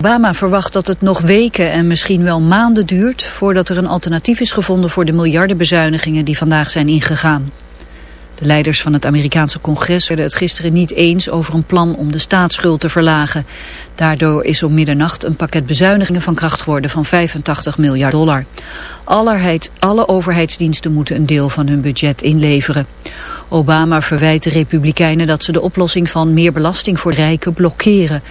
Obama verwacht dat het nog weken en misschien wel maanden duurt voordat er een alternatief is gevonden voor de miljardenbezuinigingen die vandaag zijn ingegaan. De leiders van het Amerikaanse congres werden het gisteren niet eens over een plan om de staatsschuld te verlagen. Daardoor is om middernacht een pakket bezuinigingen van kracht geworden van 85 miljard dollar. Allerheid, alle overheidsdiensten moeten een deel van hun budget inleveren. Obama verwijt de Republikeinen dat ze de oplossing van meer belasting voor rijken blokkeren.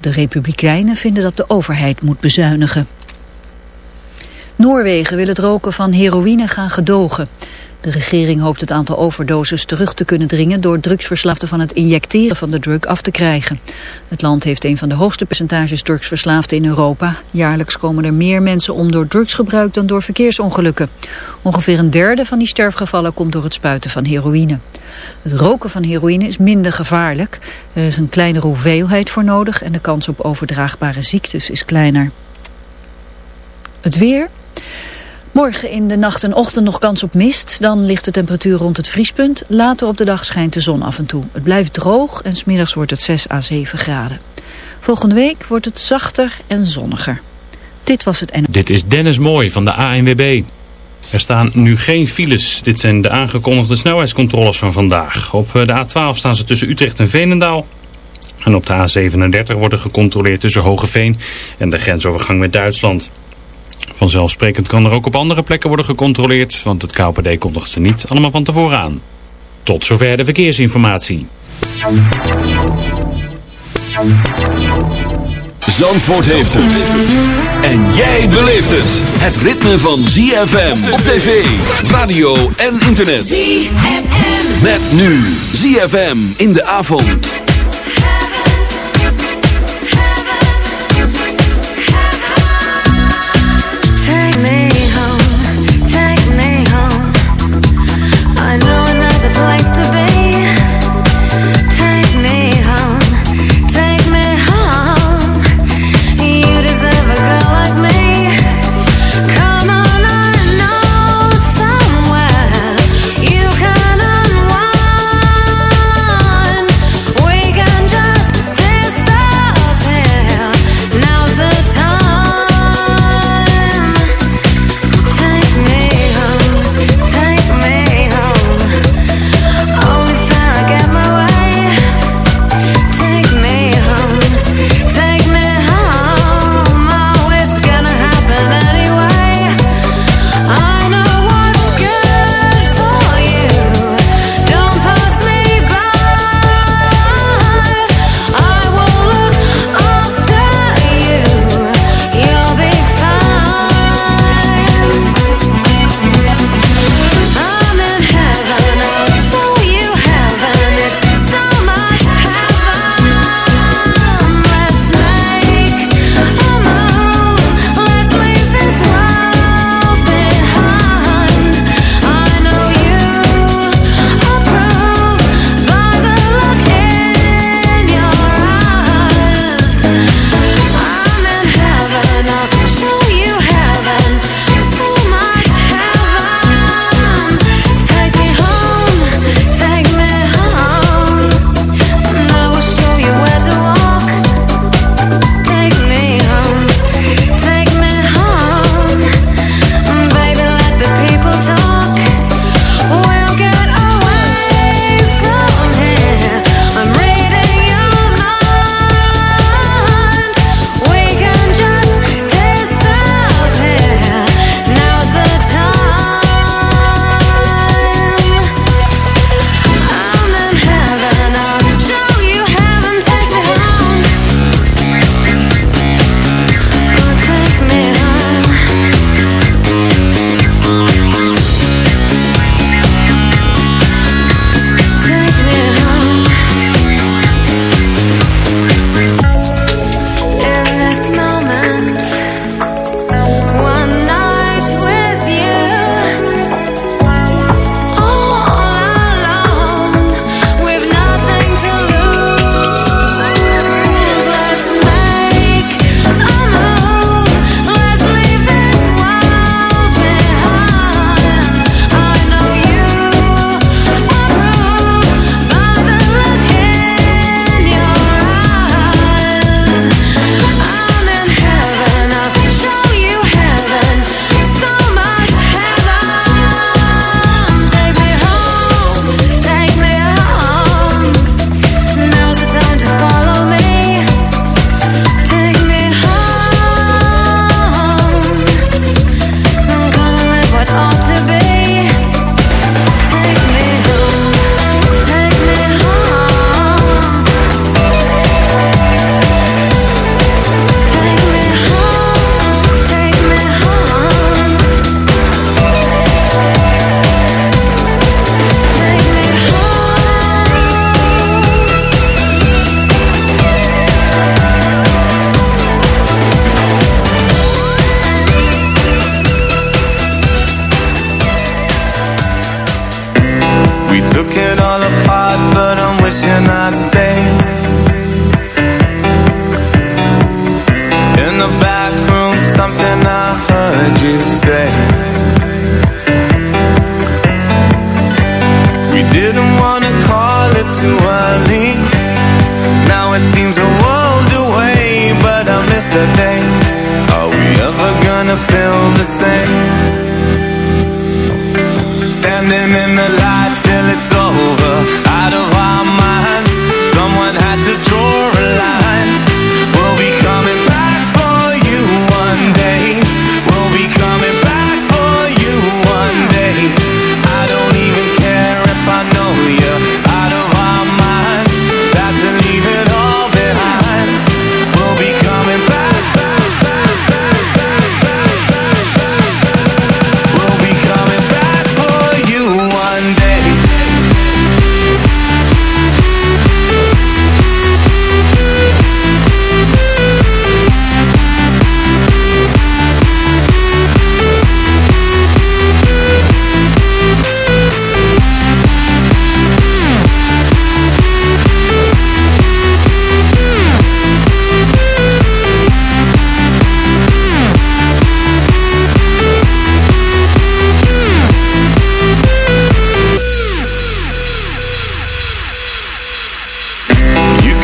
De Republikeinen vinden dat de overheid moet bezuinigen. Noorwegen wil het roken van heroïne gaan gedogen. De regering hoopt het aantal overdoses terug te kunnen dringen door drugsverslaafden van het injecteren van de drug af te krijgen. Het land heeft een van de hoogste percentages drugsverslaafden in Europa. Jaarlijks komen er meer mensen om door drugsgebruik dan door verkeersongelukken. Ongeveer een derde van die sterfgevallen komt door het spuiten van heroïne. Het roken van heroïne is minder gevaarlijk. Er is een kleinere hoeveelheid voor nodig en de kans op overdraagbare ziektes is kleiner. Het weer... Morgen in de nacht en ochtend nog kans op mist. Dan ligt de temperatuur rond het vriespunt. Later op de dag schijnt de zon af en toe. Het blijft droog en smiddags wordt het 6 à 7 graden. Volgende week wordt het zachter en zonniger. Dit was het. Dit is Dennis Mooi van de ANWB. Er staan nu geen files. Dit zijn de aangekondigde snelheidscontroles van vandaag. Op eh, de A12 staan ze tussen Utrecht en Veenendaal. En op de A37 worden gecontroleerd tussen Hogeveen en de grensovergang met Duitsland. Vanzelfsprekend kan er ook op andere plekken worden gecontroleerd, want het KPD kondigt ze niet allemaal van tevoren aan. Tot zover de verkeersinformatie. Zandvoort heeft het. En jij beleeft het. Het ritme van ZFM op tv, radio en internet. ZFM. Met nu ZFM in de avond.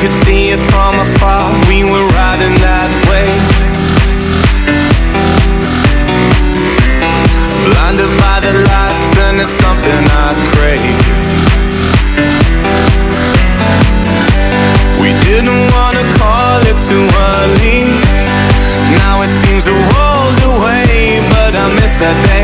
could see it from afar. We were riding that wave Blinded by the lights and it's something I crave. We didn't wanna call it too early. Now it seems a world away But I miss that day.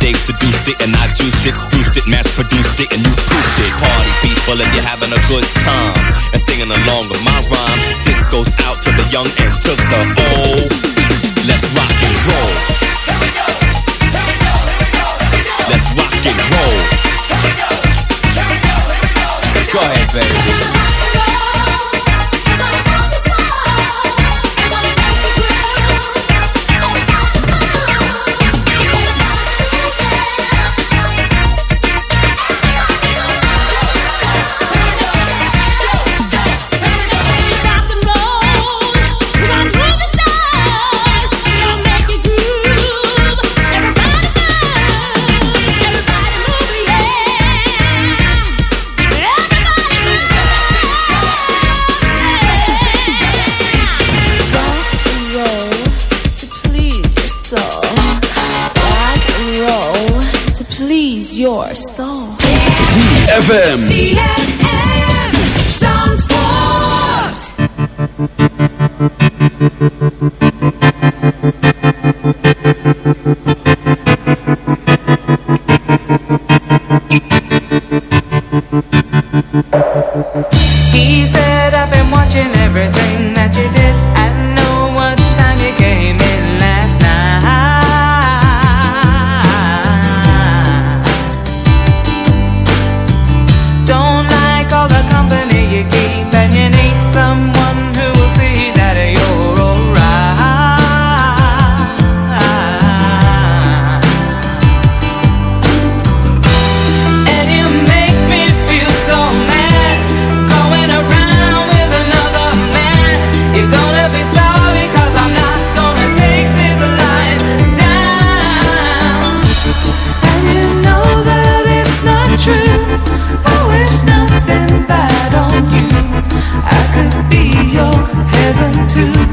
Dave seduced it and I juiced it, spruced it, mass produced it, and you proofed it. Party people, if you're having a good time and singing along with my rhyme, this goes out to the young and to the old. Let's rock and roll. too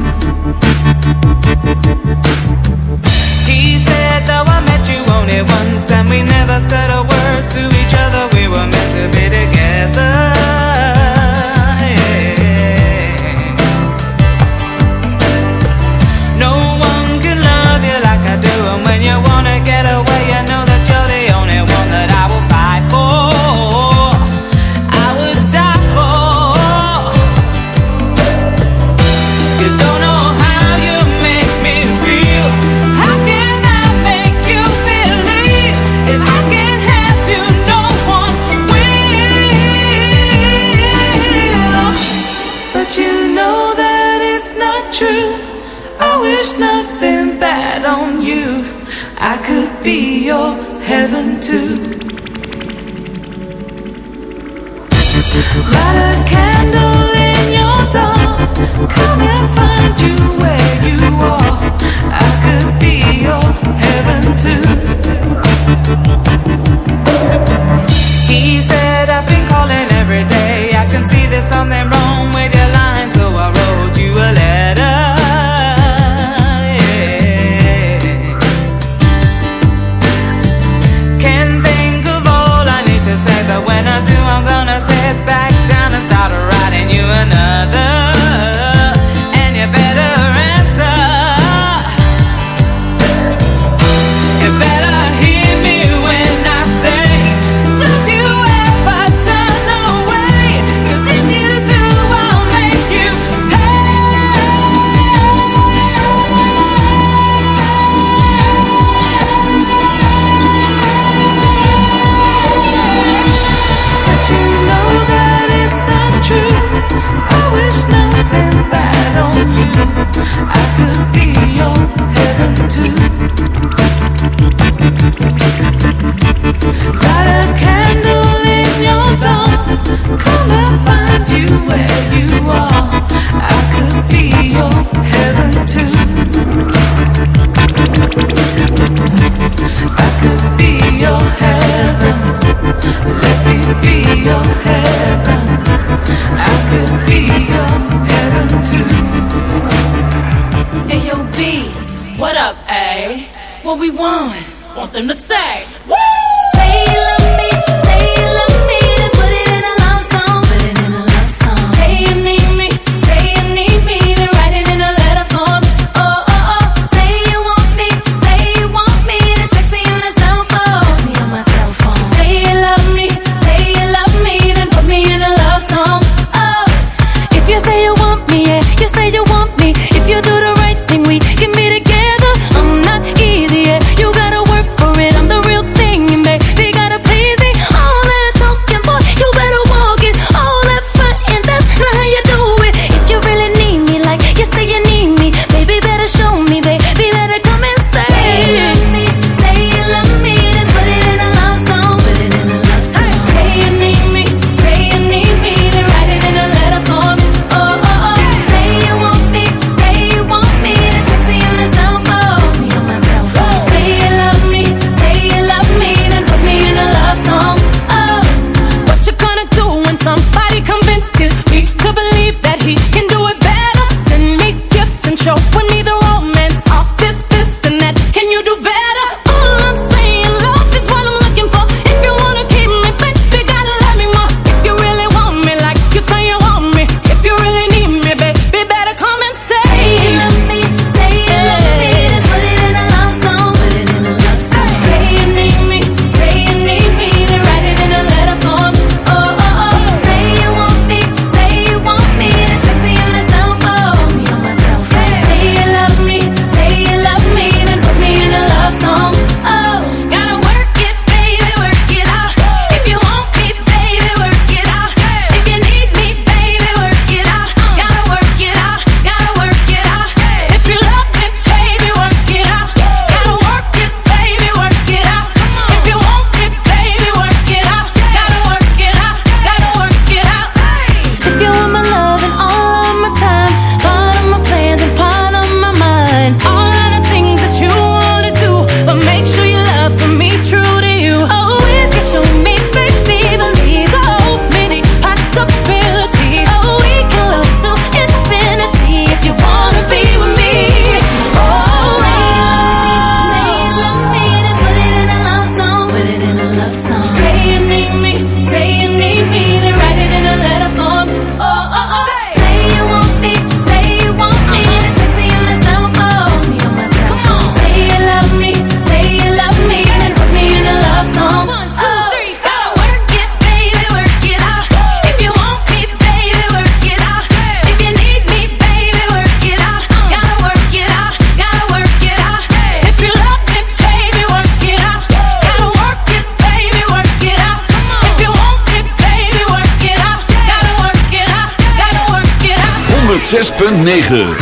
106.9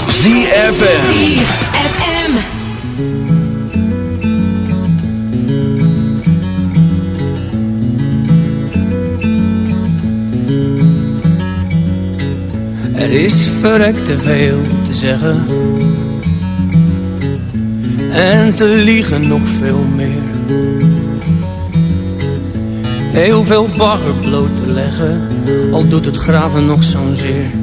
ZFM. Er is verrekt te veel te zeggen. En te liegen nog veel meer. Heel veel bagger bloot te leggen Al doet het graven nog zo'n zeer.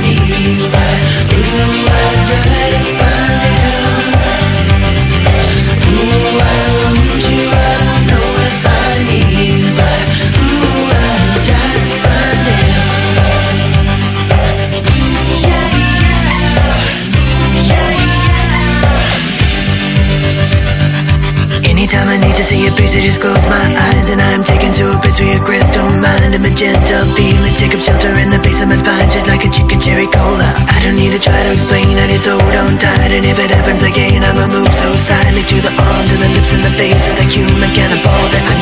Güven, te güven and the human need to, I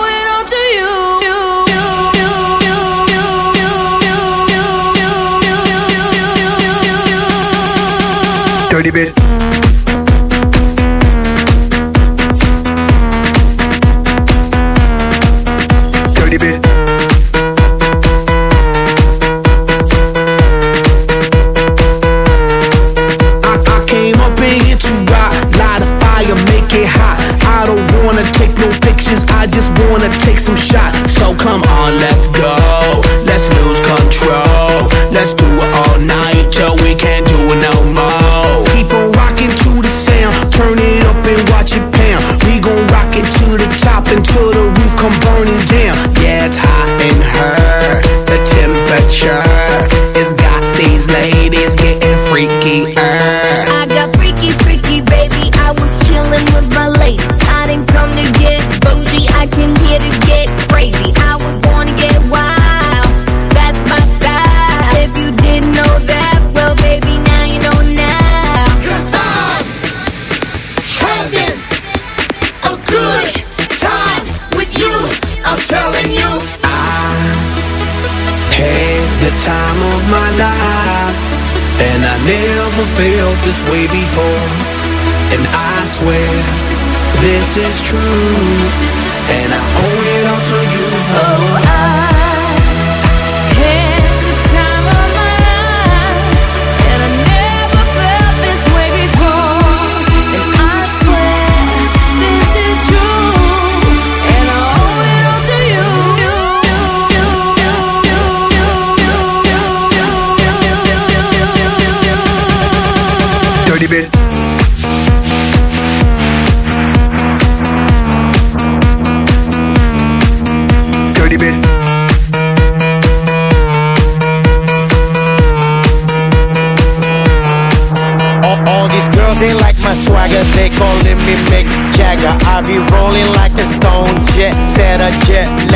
Maribel. This is true. And I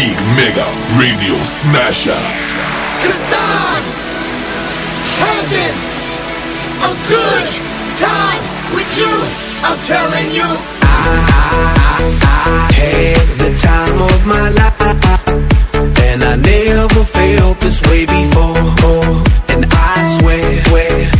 Big Mega Radio Smasher. Cause I'm having a good time with you. I'm telling you. I, I, I had the time of my life. And I never felt this way before. And I swear, swear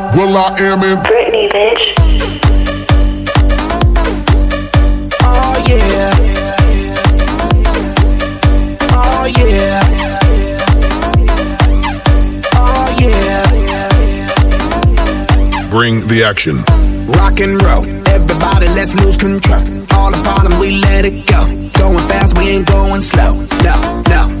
Will I Am in Britney, bitch. Oh yeah. Oh yeah. Oh yeah. Bring the action. Rock and roll. Everybody, let's lose control. All the bottom, we let it go. Going fast, we ain't going slow. No, no.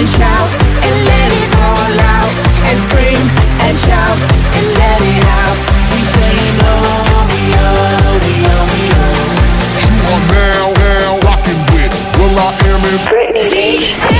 and shout and let it all out. And scream and shout and let it out. We saying oh, we oh, we oh, we oh. You are now, now rocking with Will I Am in Britney,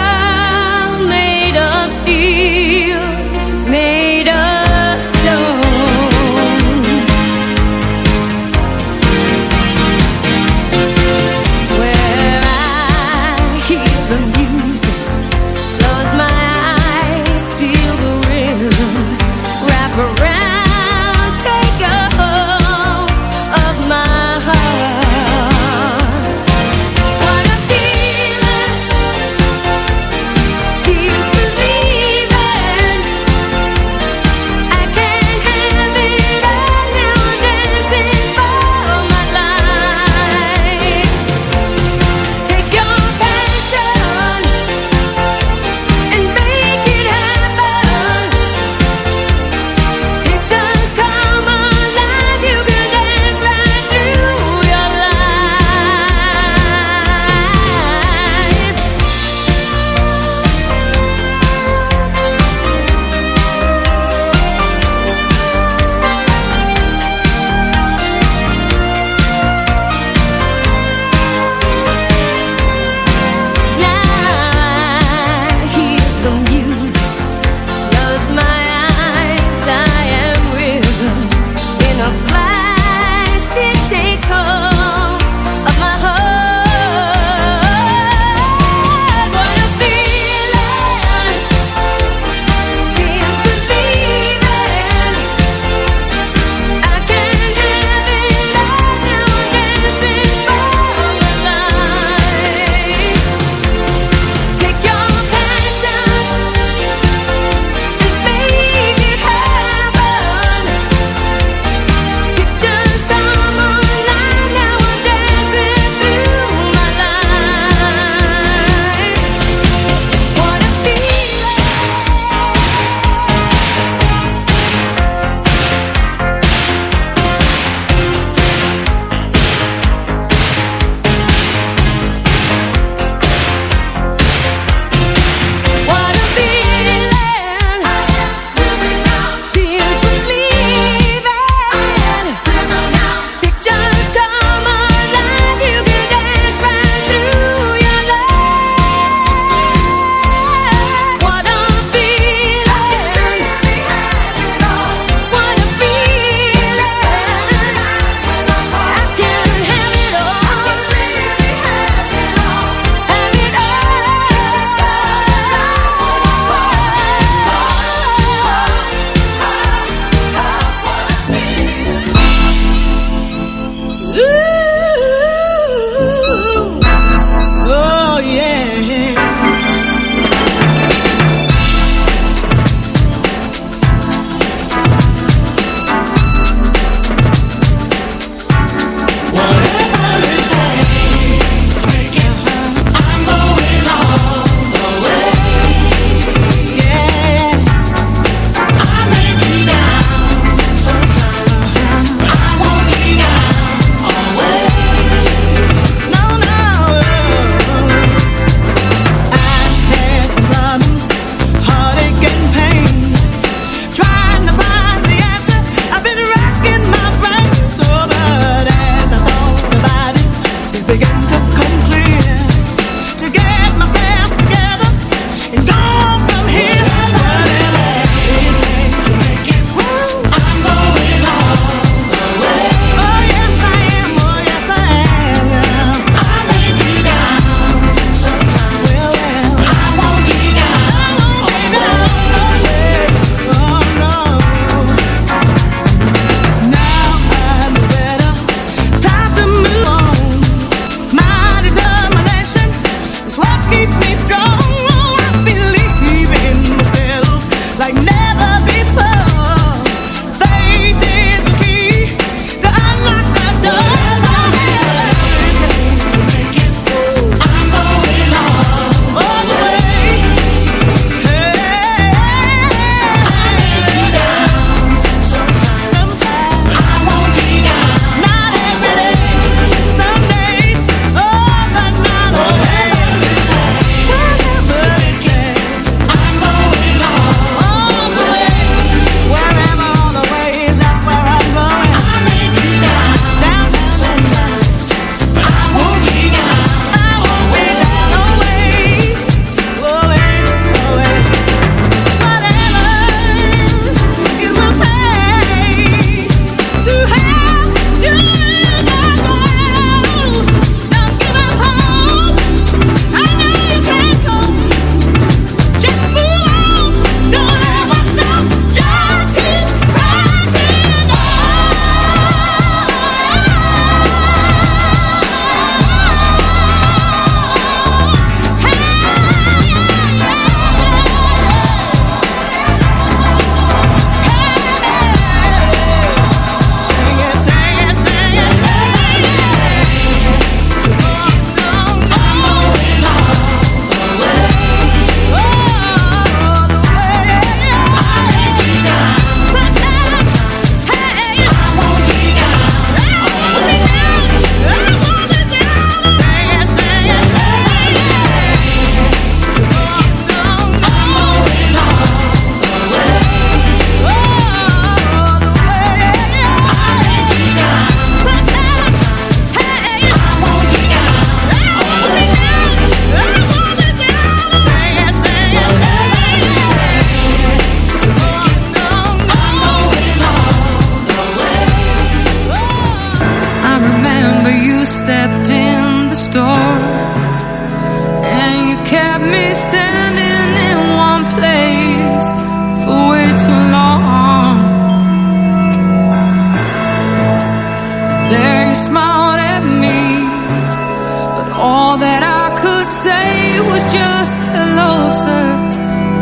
say was just hello, sir.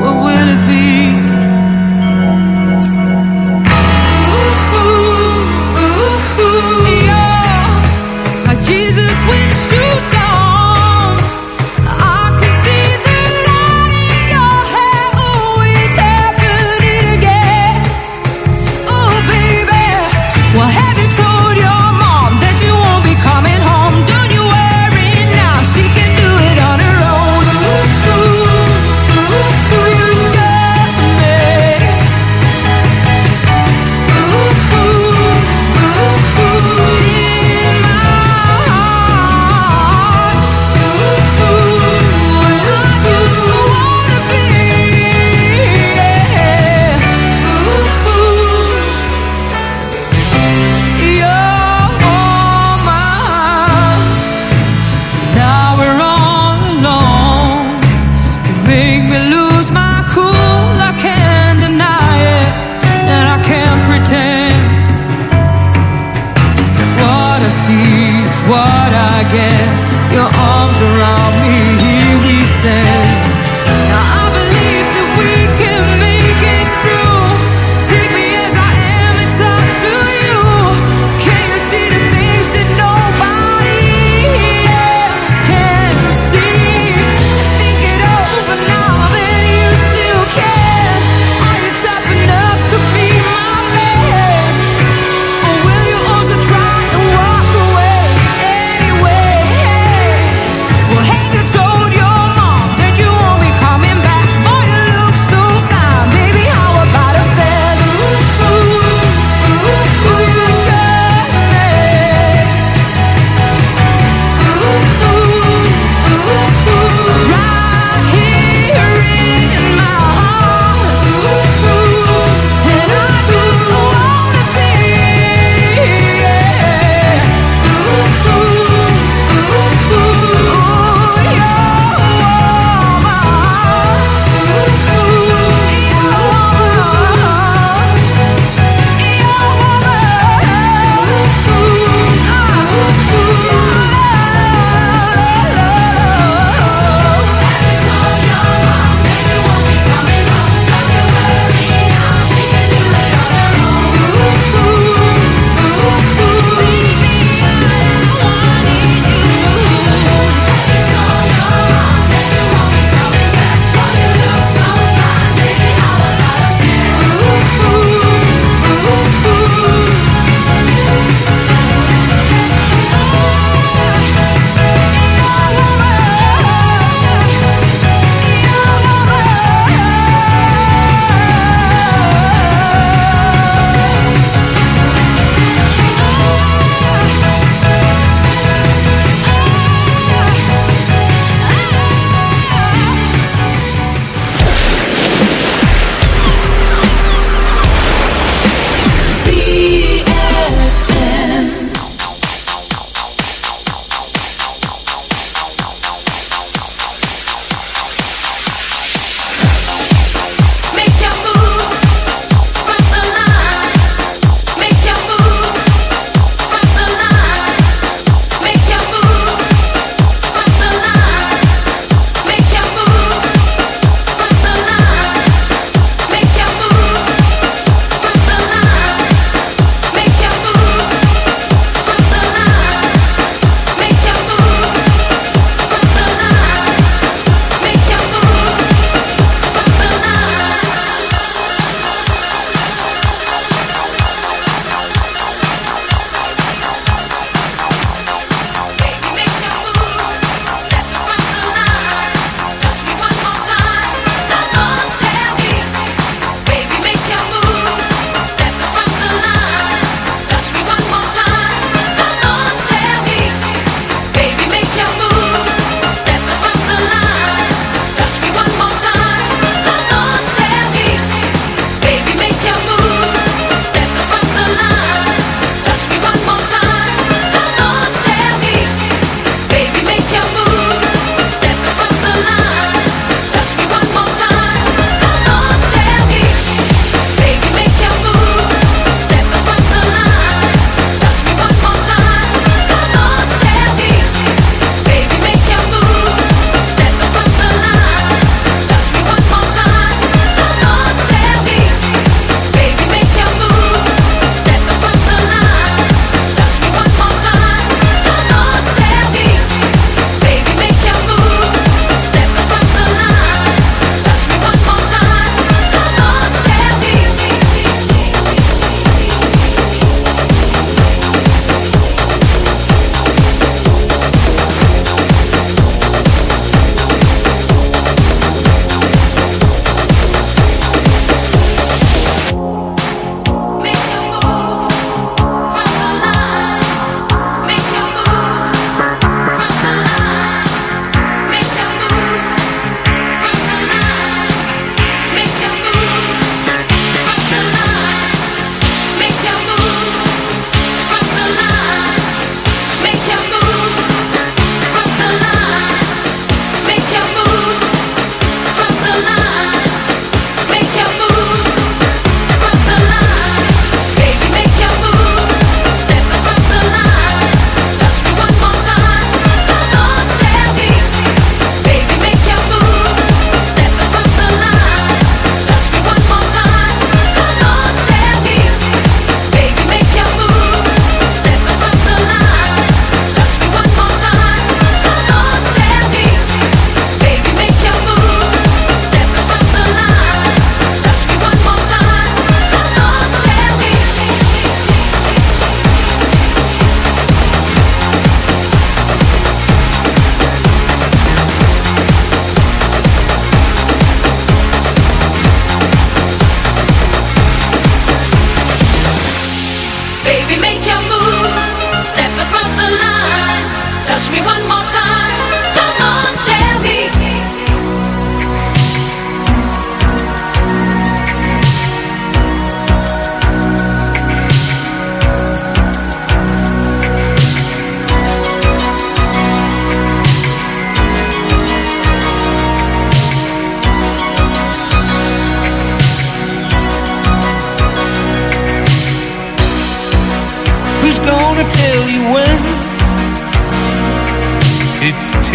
What will it be?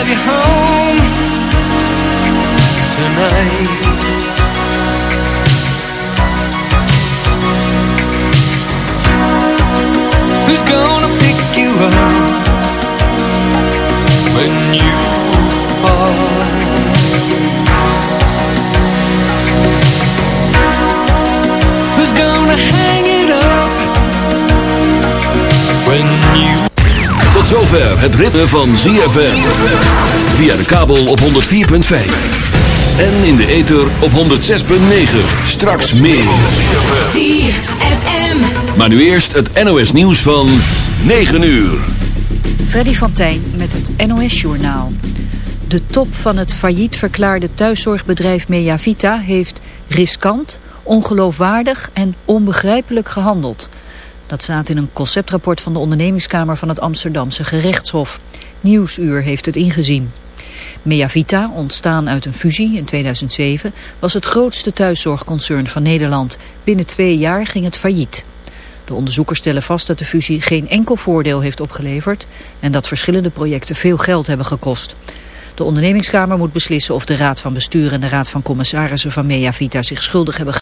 drive you home tonight? Who's gonna pick you up when you zover het ritme van ZFM. Via de kabel op 104.5. En in de ether op 106.9. Straks meer. ZFM. Maar nu eerst het NOS nieuws van 9 uur. Freddy van Tijn met het NOS-journaal. De top van het failliet verklaarde thuiszorgbedrijf Meavita heeft riskant, ongeloofwaardig en onbegrijpelijk gehandeld. Dat staat in een conceptrapport van de ondernemingskamer van het Amsterdamse gerechtshof. Nieuwsuur heeft het ingezien. Meavita, ontstaan uit een fusie in 2007, was het grootste thuiszorgconcern van Nederland. Binnen twee jaar ging het failliet. De onderzoekers stellen vast dat de fusie geen enkel voordeel heeft opgeleverd en dat verschillende projecten veel geld hebben gekost. De ondernemingskamer moet beslissen of de raad van bestuur en de raad van commissarissen van Meavita zich schuldig hebben